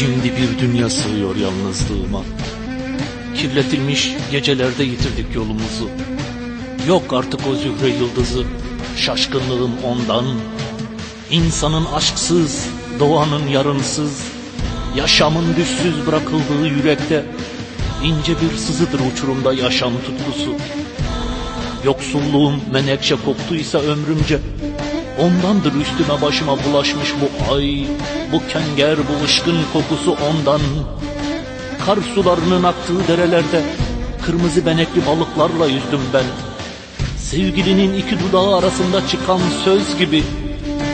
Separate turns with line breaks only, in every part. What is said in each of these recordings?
Şimdi bir dünya sığıyor yalnızlığıma. Kirletilmiş gecelerde yitirdik yolumuzu. Yok artık o zühre yıldızı, şaşkınlığım ondan. İnsanın aşksız, doğanın yarınsız, yaşamın düşsüz bırakıldığı yürekte ince bir sızıdır uçurumda yaşam tutkusu. Yoksulluğum menekşe koktuysa ömrümce Ondandır üstüme başıma bulaşmış bu ay Bu kenger bu ışkın kokusu ondan. Kar sularının aktığı derelerde Kırmızı benekli balıklarla yüzdüm ben. Sevgilinin iki dudağı arasında çıkan söz gibi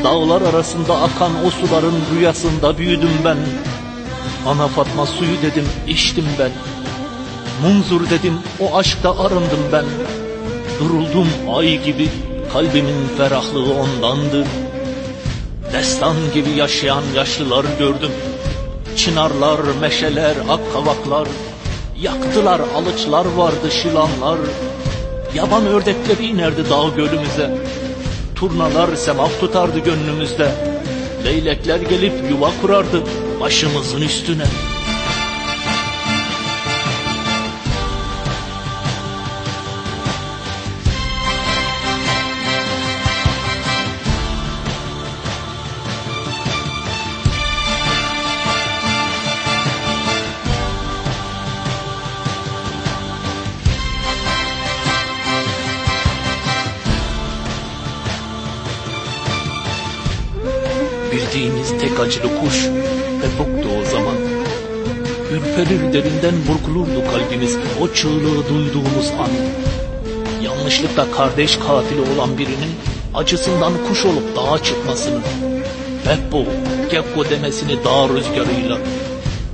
Dağlar arasında akan o suların rüyasında büyüdüm ben. Ana Fatma suyu dedim içtim ben. Munzur dedim o aşkta arındım ben. Duruldum ay gibi kalbimin ferahlığı ondandır. Destan gibi yaşayan yaşlılar gördüm. Çınarlar, meşeler, akkavaklar. Yaktılar alıçlar vardı şilanlar. Yaban ördekleri inerdi dağ gölümüze. Turnalar semaf tutardı gönlümüzde. Leylekler gelip yuva kurardı başımızın üstüne Bildiğimiz tek acılı kuş Pepuk'tu o zaman. Ürperir derinden burkulurdu kalbimiz o çığlığı duyduğumuz an. Yanlışlıkla kardeş katili olan birinin acısından kuş olup dağa çıkmasını, Beppo, Gekko demesini dağ rüzgarıyla,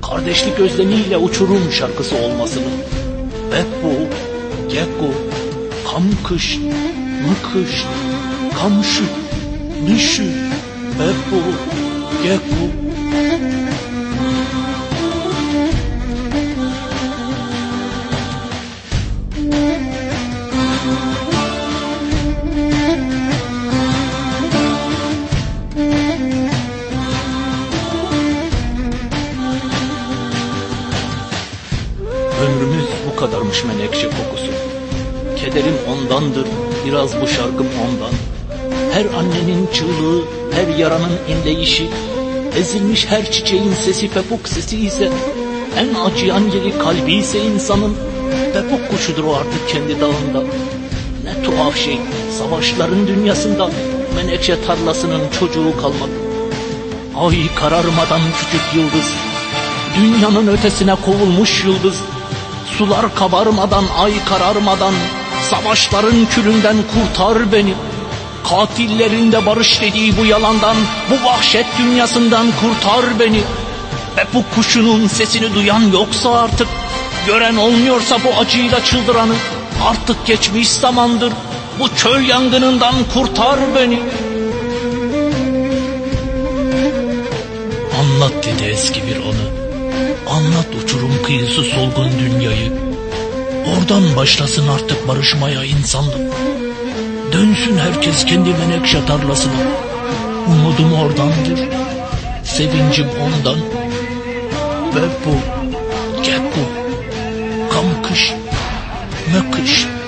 kardeşlik özlemiyle uçurum şarkısı olmasını, Beppo, Gekko, Kamkış, Mıkış, Kamşı, Nişü, Beppo, Gekko, Ömrümüz bu kadarmış menekşe kokusu. Kederim ondandır, biraz bu şarkım ondan. Her annenin çığlığı, her yaranın inleyişi, ezilmiş her çiçeğin sesi pepuk sesi ise, en acıyan yeri kalbi ise insanın, pepuk kuşudur o artık kendi dağında. Ne tuhaf şey, savaşların dünyasında menekşe tarlasının çocuğu kalmadı. Ay kararmadan küçük yıldız, dünyanın ötesine kovulmuş yıldız, Sular kabarmadan, ay kararmadan, savaşların külünden kurtar beni. Katillerinde barış dediği bu yalandan, bu vahşet dünyasından kurtar beni. Ve bu kuşunun sesini duyan yoksa artık, gören olmuyorsa bu acıyla çıldıranı, artık geçmiş zamandır, bu çöl yangınından kurtar beni. Anlat dedi eski bir anı. Anlat uçurum kıyısı solgun dünyayı. Oradan başlasın artık barışmaya insanlık. Dönsün herkes kendi menekşe tarlasına. Umudum oradandır. Sevincim ondan. Ve bu, gekko, kamkış, mökış, ve